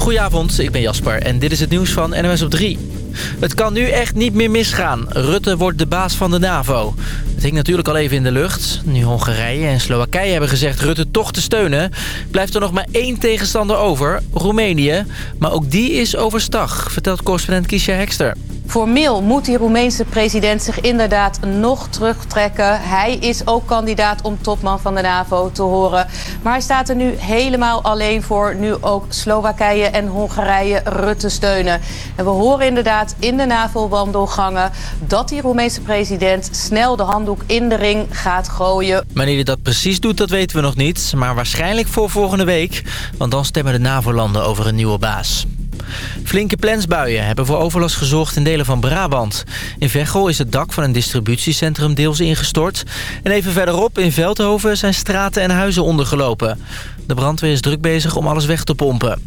Goedenavond, ik ben Jasper en dit is het nieuws van NMS op 3. Het kan nu echt niet meer misgaan. Rutte wordt de baas van de NAVO. Het hing natuurlijk al even in de lucht. Nu Hongarije en Slowakije hebben gezegd Rutte toch te steunen... blijft er nog maar één tegenstander over, Roemenië. Maar ook die is overstag, vertelt correspondent Kiesja Hekster. Formeel moet die Roemeense president zich inderdaad nog terugtrekken. Hij is ook kandidaat om topman van de NAVO te horen. Maar hij staat er nu helemaal alleen voor. Nu ook Slowakije en Hongarije Rutte steunen. En we horen inderdaad in de NAVO-wandelgangen... dat die Roemeense president snel de handdoek in de ring gaat gooien. Wanneer hij dat precies doet, dat weten we nog niet. Maar waarschijnlijk voor volgende week. Want dan stemmen de NAVO-landen over een nieuwe baas. Flinke plensbuien hebben voor overlast gezorgd in delen van Brabant. In Veghel is het dak van een distributiecentrum deels ingestort. En even verderop in Veldhoven zijn straten en huizen ondergelopen. De brandweer is druk bezig om alles weg te pompen.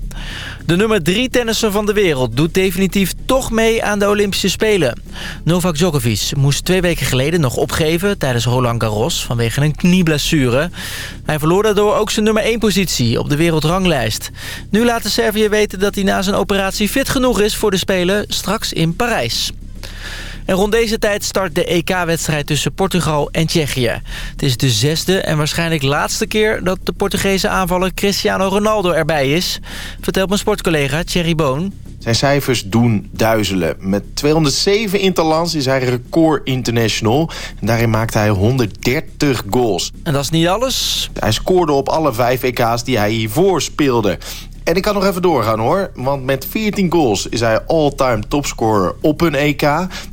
De nummer 3 tennisser van de wereld doet definitief toch mee aan de Olympische Spelen. Novak Djokovic moest twee weken geleden nog opgeven tijdens Roland Garros vanwege een knieblessure. Hij verloor daardoor ook zijn nummer 1 positie op de wereldranglijst. Nu laat de Servië weten dat hij na zijn operatie fit genoeg is voor de Spelen straks in Parijs. En rond deze tijd start de EK-wedstrijd tussen Portugal en Tsjechië. Het is de zesde en waarschijnlijk laatste keer dat de Portugese aanvaller Cristiano Ronaldo erbij is. Vertelt mijn sportcollega Thierry Boon. Zijn cijfers doen duizelen. Met 207 interlands is hij record international. En daarin maakte hij 130 goals. En dat is niet alles. Hij scoorde op alle vijf EK's die hij hiervoor speelde. En ik kan nog even doorgaan hoor. Want met 14 goals is hij all-time topscorer op een EK.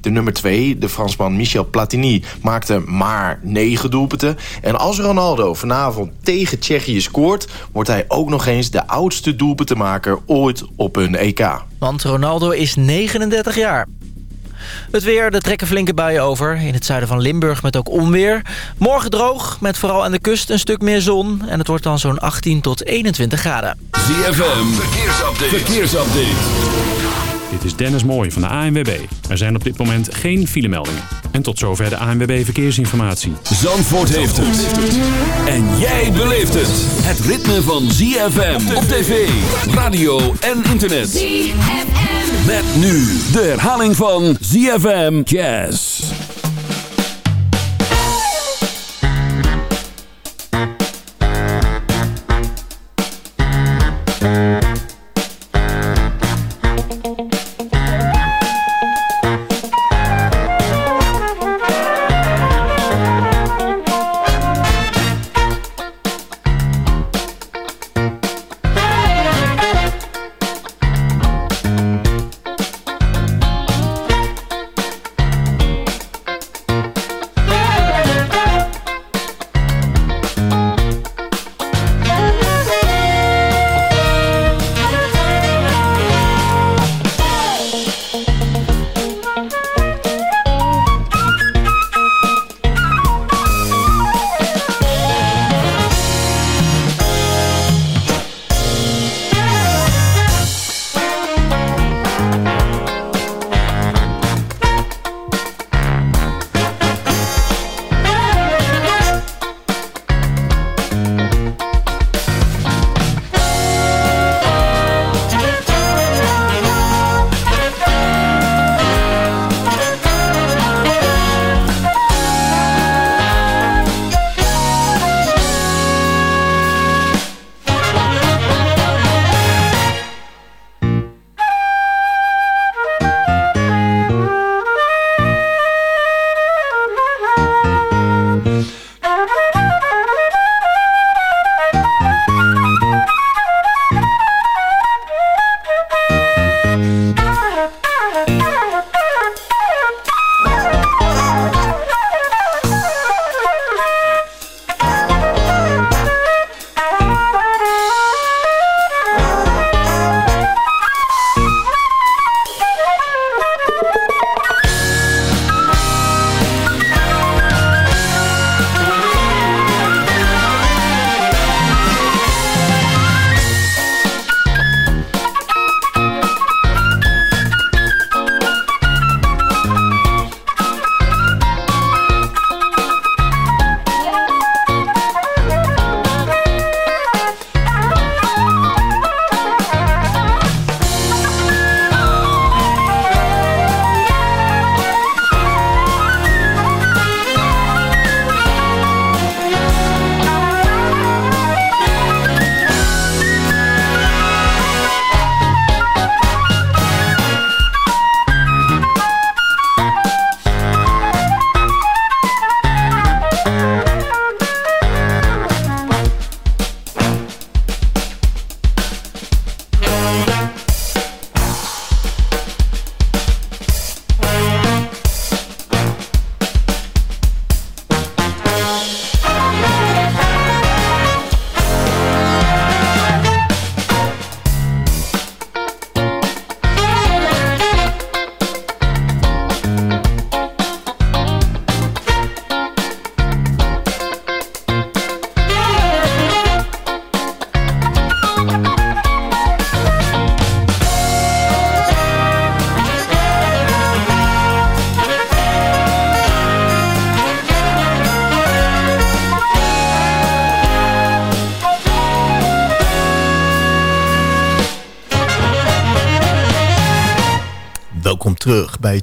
De nummer 2, de Fransman Michel Platini, maakte maar 9 doelpunten. En als Ronaldo vanavond tegen Tsjechië scoort... wordt hij ook nog eens de oudste doelpuntenmaker ooit op een EK. Want Ronaldo is 39 jaar. Het weer, er trekken flinke buien over. In het zuiden van Limburg met ook onweer. Morgen droog, met vooral aan de kust een stuk meer zon. En het wordt dan zo'n 18 tot 21 graden. ZFM, verkeersupdate. verkeersupdate. Dit is Dennis Mooij van de ANWB. Er zijn op dit moment geen filemeldingen. En tot zover de ANWB Verkeersinformatie. Zandvoort heeft het. En jij beleeft het. Het ritme van ZFM op tv, radio en internet. ZFM. Met nu de herhaling van ZFM Jazz.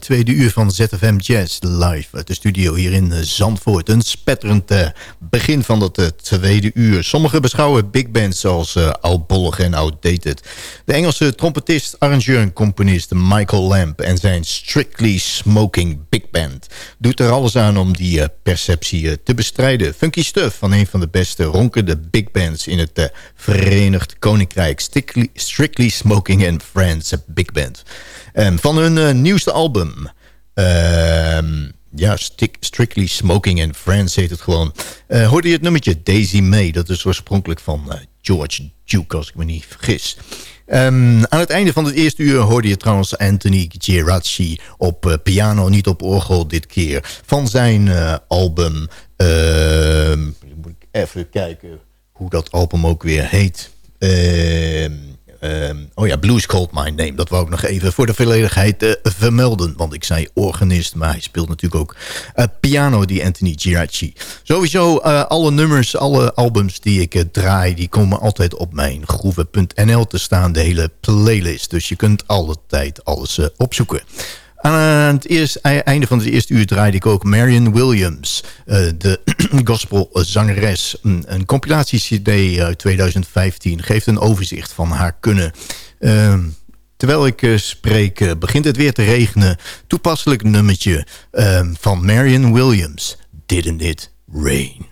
Tweede uur van ZFM Jazz live uit de studio hier in eh, Zandvoort. Een spetterend uh, begin van dat uh, tweede uur. Sommigen beschouwen big bands als uh, oudbollig en outdated. De Engelse trompetist, arrangeur en componist Michael Lamb en zijn Strictly Smoking Big Band doet er alles aan om die perceptie te bestrijden. Funky Stuff van een van de beste ronkende big bands in het Verenigd Koninkrijk. Strictly, Strictly Smoking and Friends Big Band. Um, van hun uh, nieuwste album. Uh, ja, Strictly Smoking and Friends heet het gewoon. Uh, hoorde je het nummertje Daisy May. Dat is oorspronkelijk van uh, George Duke, als ik me niet vergis. Um, aan het einde van het eerste uur hoorde je trouwens Anthony Geraci op piano, niet op orgel dit keer. Van zijn album... Ehm, moet ik even kijken hoe dat album ook weer heet. Ehm Um, oh ja, Blues Called My Name. Dat wou ik nog even voor de volledigheid uh, vermelden. Want ik zei organist, maar hij speelt natuurlijk ook uh, piano, die Anthony Giraci. Sowieso, uh, alle nummers, alle albums die ik draai... die komen altijd op mijn groeven.nl te staan. De hele playlist. Dus je kunt altijd alles opzoeken. Aan het einde van het eerste uur draaide ik ook Marion Williams, uh, de gospelzangeres. Een, een compilatie-cd uit 2015 geeft een overzicht van haar kunnen. Uh, terwijl ik uh, spreek, begint het weer te regenen. Toepasselijk nummertje ehm, van Marion Williams, Didn't It Rain.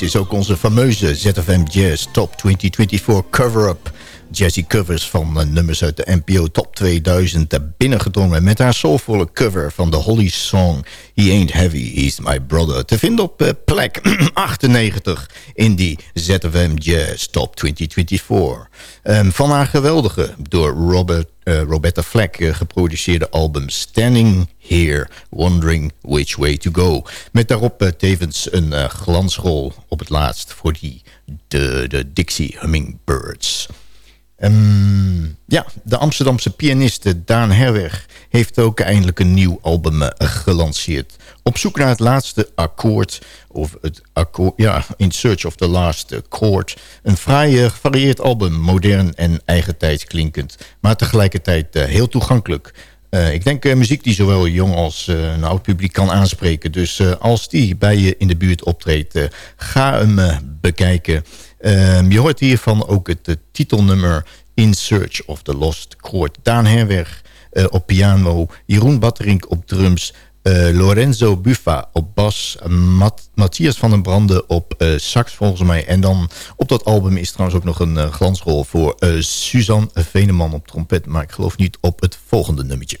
Is ook onze fameuze ZFM Jazz Top 2024 cover-up. Jazzy covers van nummers uit de NPO Top 2000 binnengedrongen... met haar soulvolle cover van de Holly Song He Ain't Heavy, He's My Brother... te vinden op uh, plek 98 in die ZFM Jazz Top 2024. Um, van haar geweldige, door Robert, uh, Roberta Fleck geproduceerde album Standing Here, Wondering Which Way To Go. Met daarop tevens een glansrol op het laatst voor die, de, de Dixie Hummingbirds... Um, ja, de Amsterdamse pianiste Daan Herweg heeft ook eindelijk een nieuw album gelanceerd. Op zoek naar het laatste akkoord, of het akkoord, ja, In Search of the Last Chord. Een fraai uh, gevarieerd album, modern en eigentijds klinkend, maar tegelijkertijd uh, heel toegankelijk. ik denk muziek die zowel jong als een oud publiek kan aanspreken. Dus als die bij je in de buurt optreedt, ga hem bekijken. Um, je hoort hiervan ook het titelnummer In Search of the Lost Chord. Daan Herweg op piano, Jeroen Batterink op drums... Uh, Lorenzo Buffa op bas, Mat Matthias van den Branden op sax volgens mij. En dan op dat album is trouwens ook nog een glansrol voor Suzanne Veneman op trompet. Maar ik geloof niet op het volgende nummertje.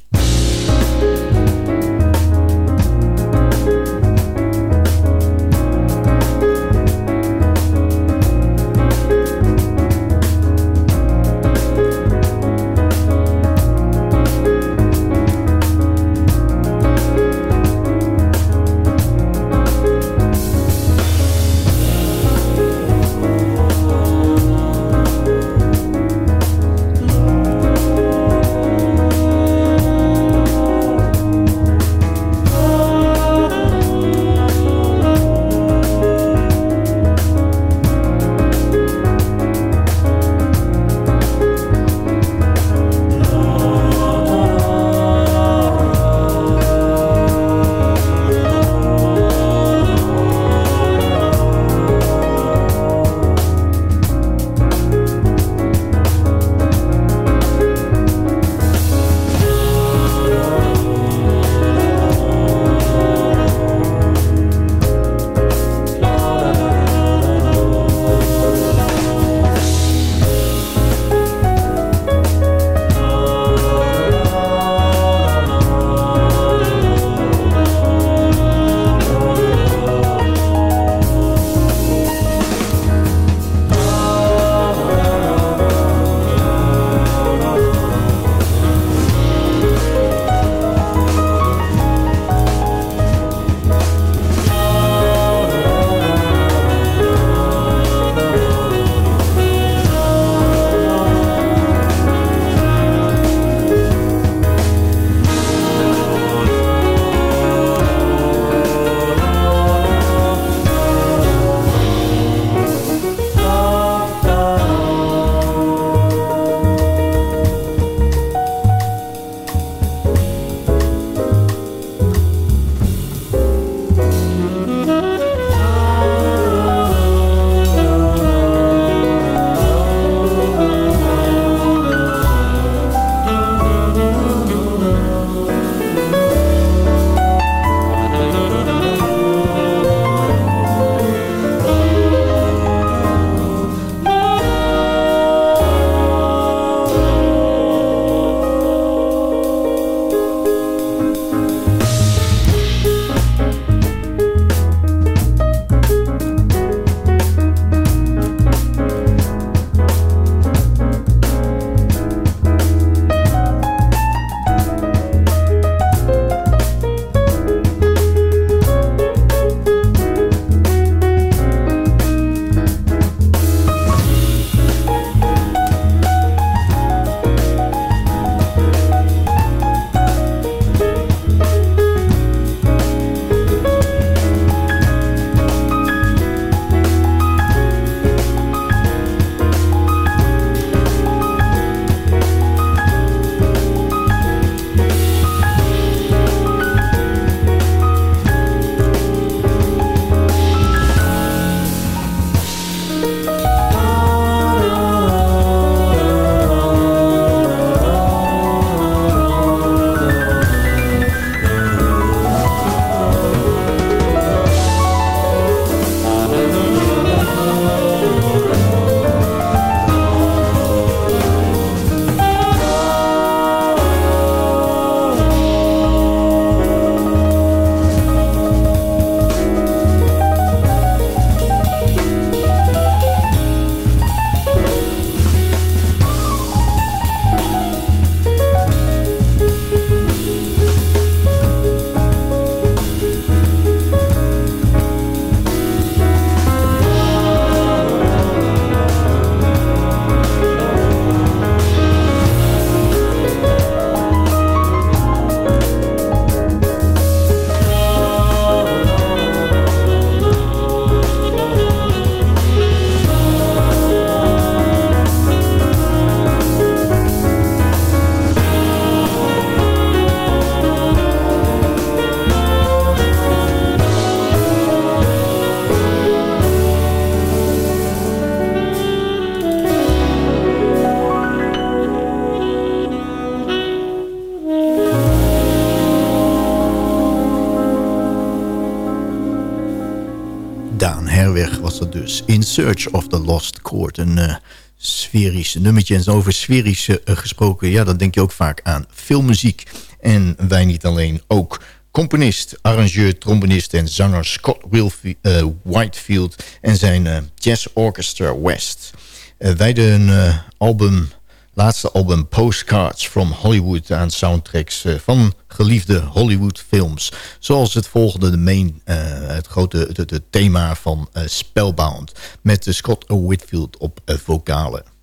Search of the Lost Court. Een uh, sferisch nummertje. En over sferisch uh, gesproken, ja, dan denk je ook vaak aan filmmuziek. En wij niet alleen, ook componist, arrangeur, trombonist en zanger Scott Wilfie, uh, Whitefield en zijn Jazz Orchestra West. wij een album laatste album Postcards from Hollywood aan soundtracks uh, van geliefde Hollywood films. Zoals het volgende, de main, uh, het grote het thema van uh, Spellbound. Met Scott Whitfield op vocalen.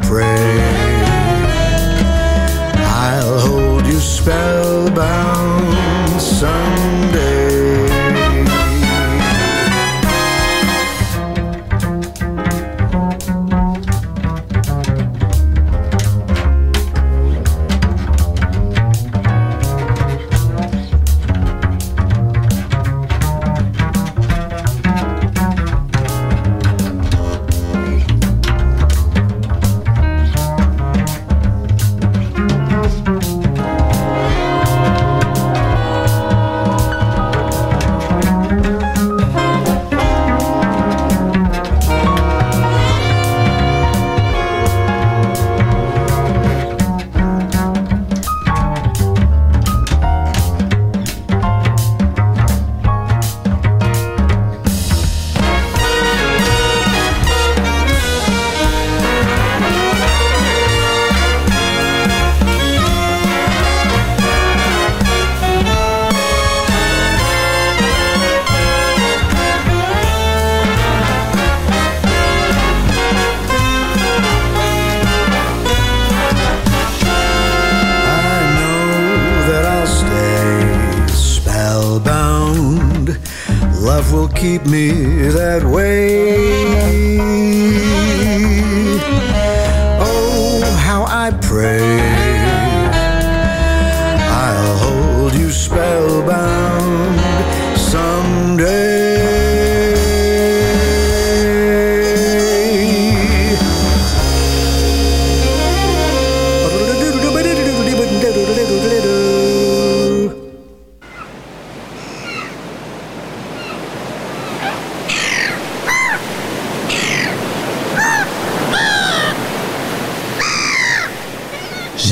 pray.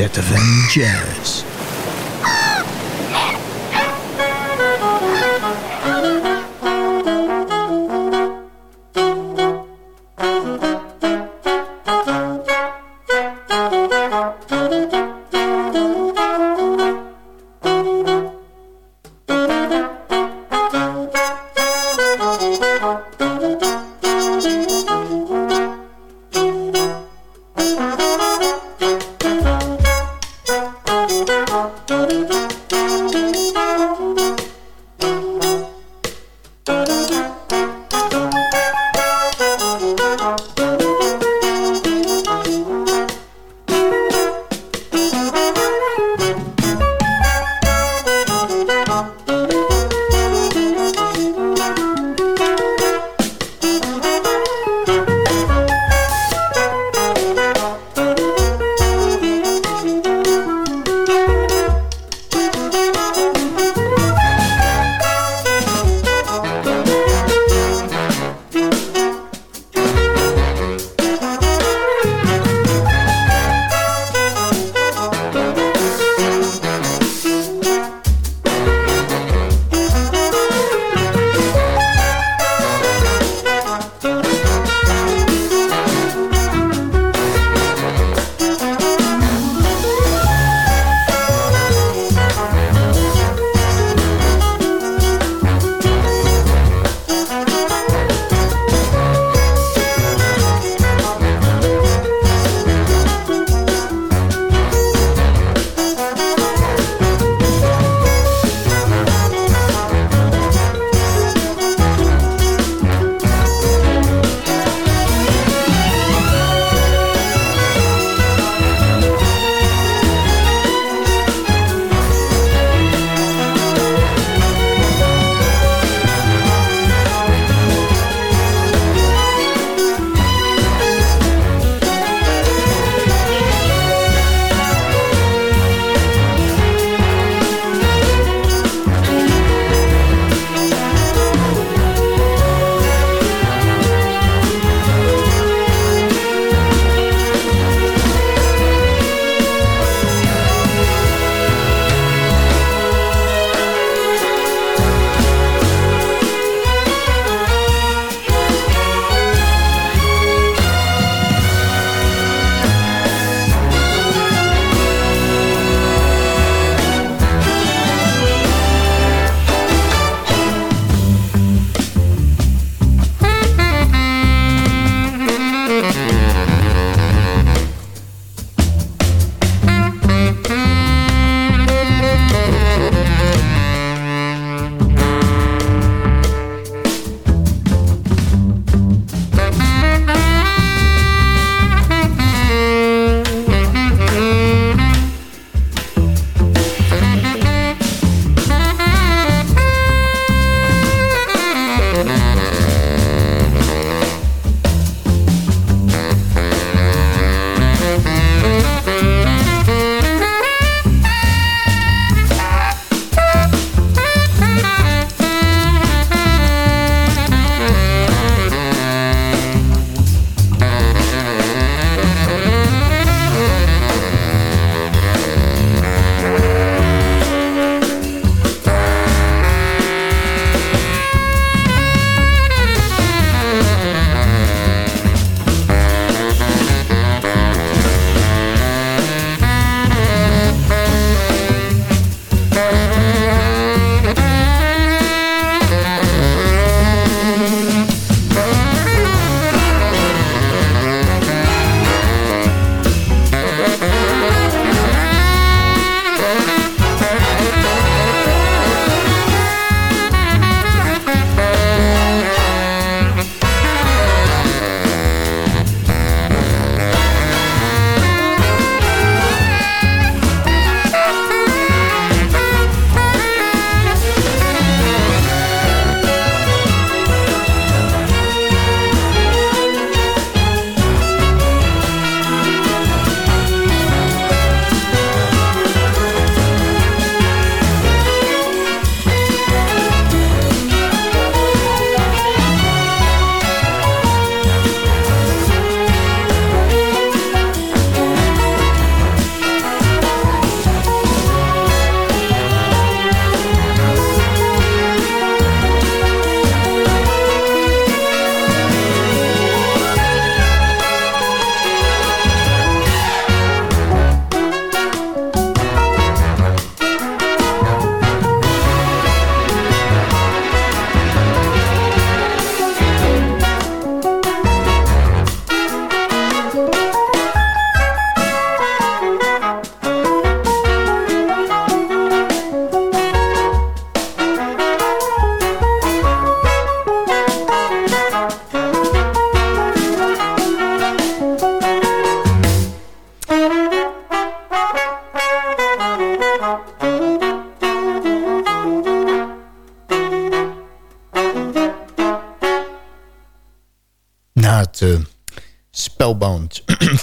ZFM Jazz.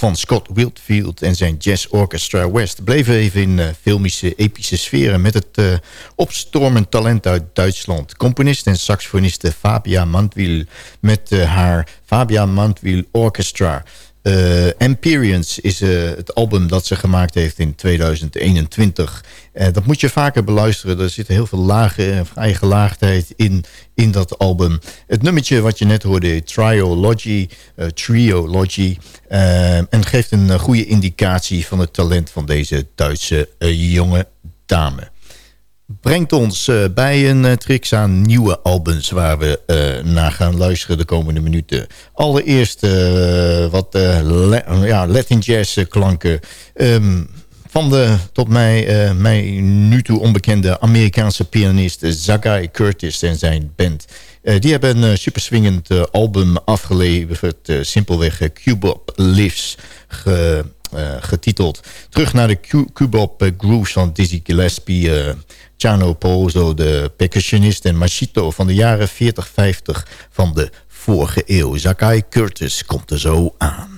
Van Scott Wildfield en zijn Jazz Orchestra West... bleven even in uh, filmische, epische sferen... met het uh, opstormend talent uit Duitsland. Componist en saxofoniste Fabia Mantwil met haar Fabia Mantwil Orchestra... Uh, is uh, het album dat ze gemaakt heeft in 2021. Uh, dat moet je vaker beluisteren. Er zit heel veel lage en vrije gelaagdheid in, in dat album. Het nummertje wat je net hoorde, Triology, Triology... en geeft een goede indicatie van het talent van deze Duitse jonge dame brengt ons uh, bij een uh, tricks aan nieuwe albums... waar we uh, naar gaan luisteren de komende minuten. Allereerst wat ja, Latin jazz klanken... Um, van de tot mij, mij nu toe onbekende Amerikaanse pianist Zagai Curtis en zijn band. die hebben een super swingend album afgeleverd, simpelweg Cubop Lives ge, getiteld. Terug naar de Cubop Grooves van Dizzy Gillespie... Chano Pozo, de percussionist en machito van de jaren 40-50 van de vorige eeuw. Zakai Curtis komt er zo aan.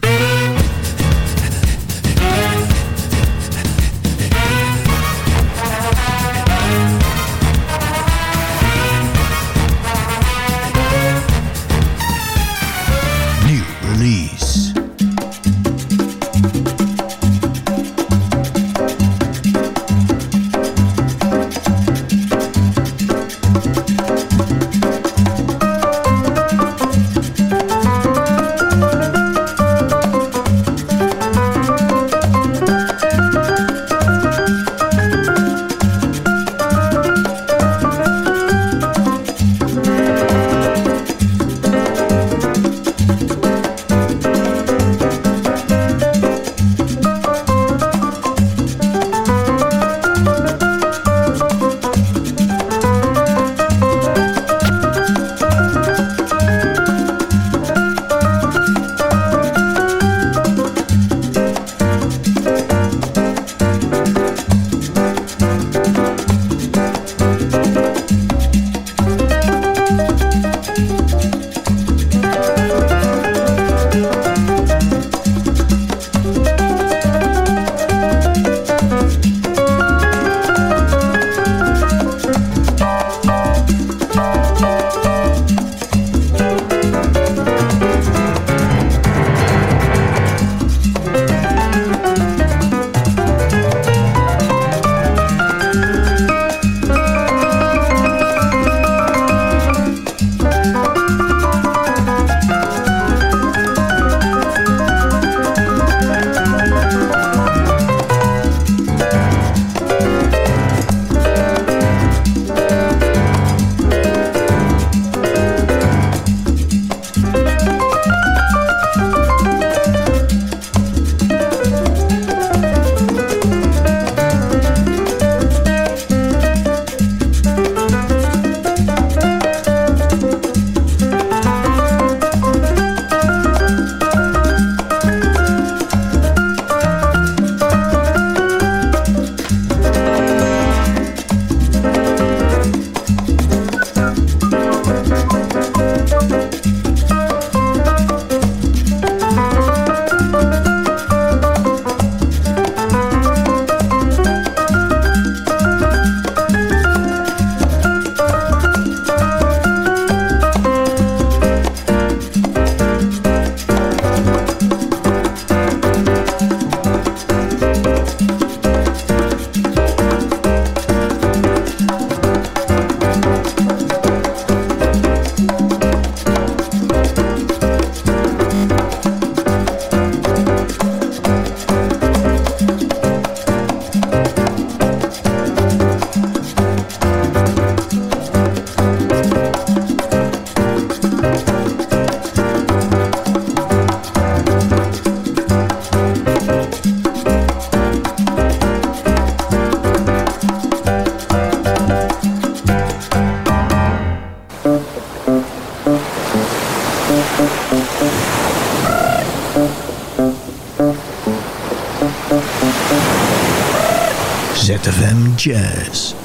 Jazz.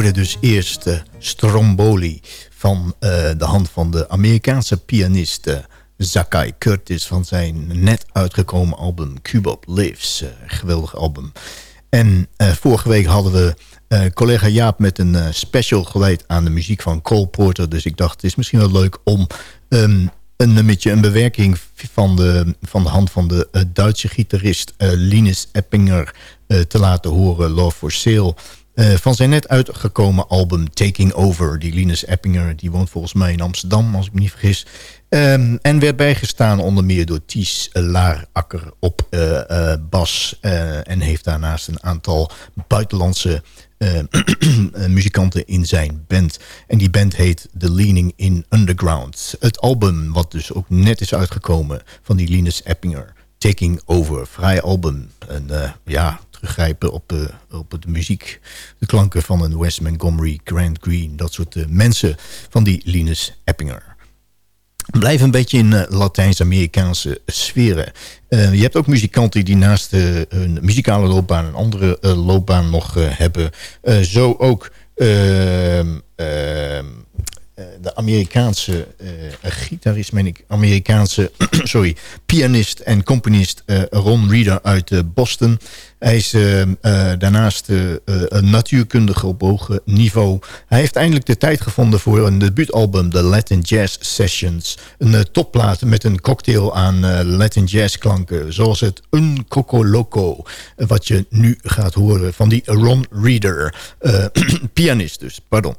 Hoorde dus eerst uh, Stromboli van uh, de hand van de Amerikaanse pianist uh, Zakai Curtis... van zijn net uitgekomen album Cubop Lives. geweldig album. En vorige week hadden we collega Jaap met een special geleid aan de muziek van Cole Porter. Dus ik dacht, het is misschien wel leuk om... Um, een nummertje, een bewerking van de, van de hand van de Duitse gitarist Linus Eppinger te laten horen, Love for Sale. Van zijn net uitgekomen album Taking Over. Die Linus Eppinger, die woont volgens mij in Amsterdam, als ik me niet vergis. Um, en werd bijgestaan onder meer door Ties Laarakker op bas. en heeft daarnaast een aantal buitenlandse muzikanten in zijn band. En die band heet The Leaning in Underground. Het album, wat dus ook net is uitgekomen van die Linus Eppinger. Taking Over, vrij album. En ja, teruggrijpen op, uh, op de muziek. De klanken van een Wes Montgomery, Grant Green. Dat soort mensen van die Linus Eppinger. Blijf een beetje in uh, Latijns-Amerikaanse sferen. Je hebt ook muzikanten die naast hun muzikale loopbaan... een andere loopbaan nog hebben. zo ook ehm, ehm, de Amerikaanse gitarist, meen ik... Amerikaanse, sorry, pianist en componist Ron Reeder uit Boston... Hij is daarnaast een natuurkundige op hoog niveau. Hij heeft eindelijk de tijd gevonden voor een debuutalbum, The Latin Jazz Sessions. Een topplaat met een cocktail aan Latin jazz klanken. Zoals het Un Coco Loco, wat je nu gaat horen van die Ron Reader. pianist dus, pardon.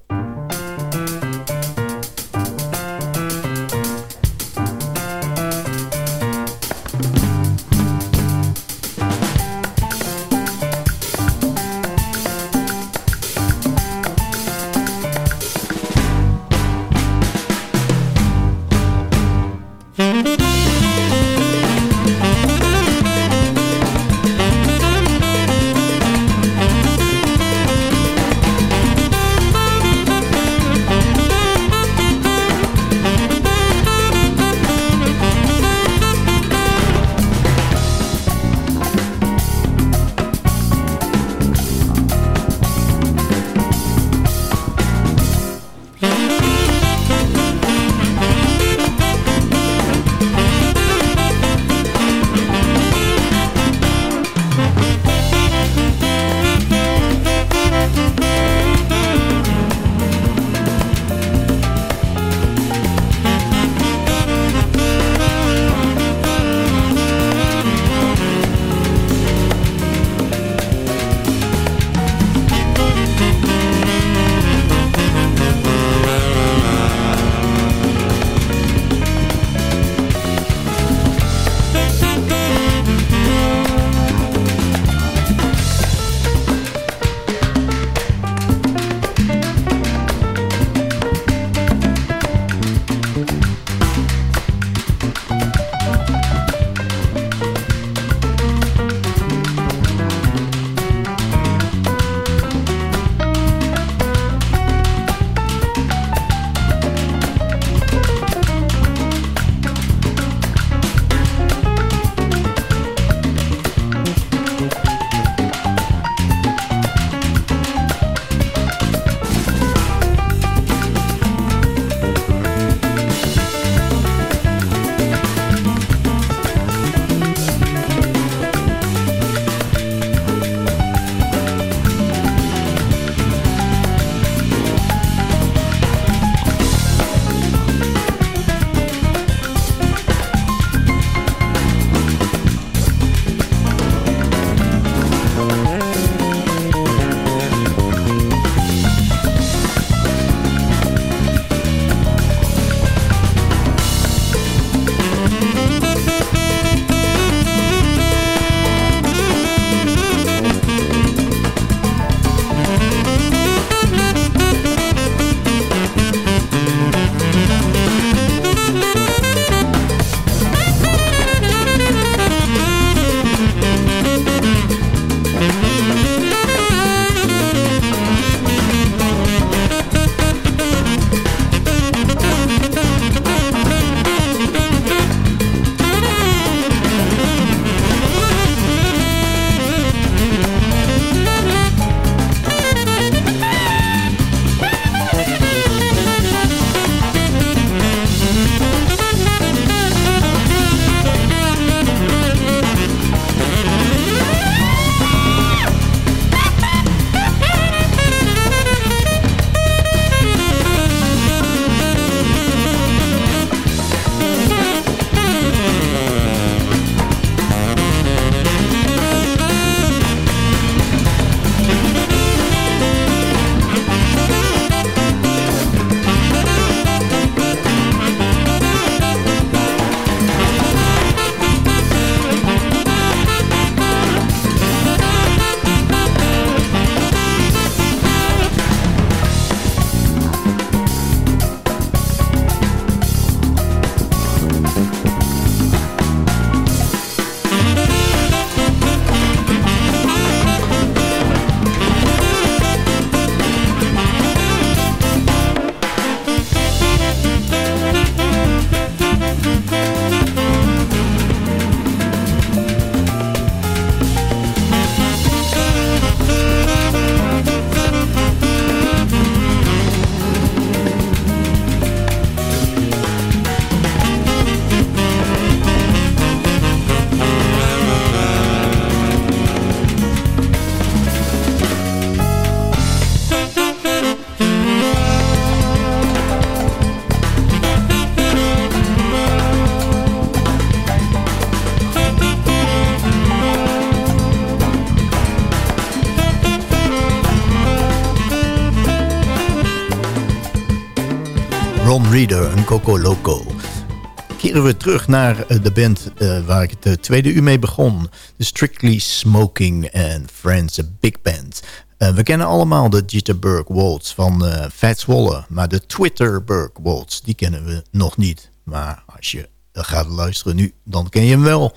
Terug naar eh, de band uh, waar ik het uh, tweede uur mee begon. De Strictly Smoking and Friends, a big band. we kennen allemaal de Jitterbug Waltz van Fats Waller. Maar de Twitterbug Waltz, die kennen we nog niet. Maar als je gaat luisteren nu, dan ken je hem wel.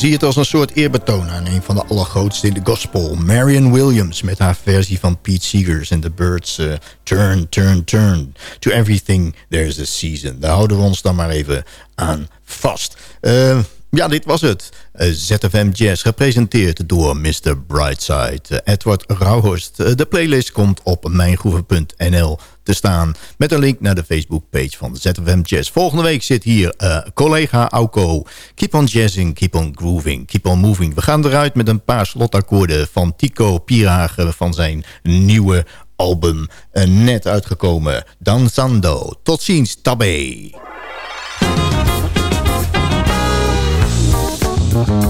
Zie het als een soort eerbetoon aan een van de allergrootste in de gospel. Marion Williams met haar versie van Pete Seegers en The Birds. eh, turn, turn, turn. To everything there's a season. Daar houden we ons dan maar even aan vast. Eh, ja, dit was het. Eh, ZFM Jazz, gepresenteerd door Mr. Brightside. Eh, Edward Rauhorst. Eh, de playlist komt op mijngroeven.nl te staan... met een link naar de Facebookpage van ZFM Jazz. Volgende week zit hier collega Auko. Keep on jazzing, keep on grooving, keep on moving. We gaan eruit met een paar slotakkoorden van Tico Pirage... van zijn nieuwe album, net uitgekomen. Danzando. Tot ziens, tabé. Mm-hmm.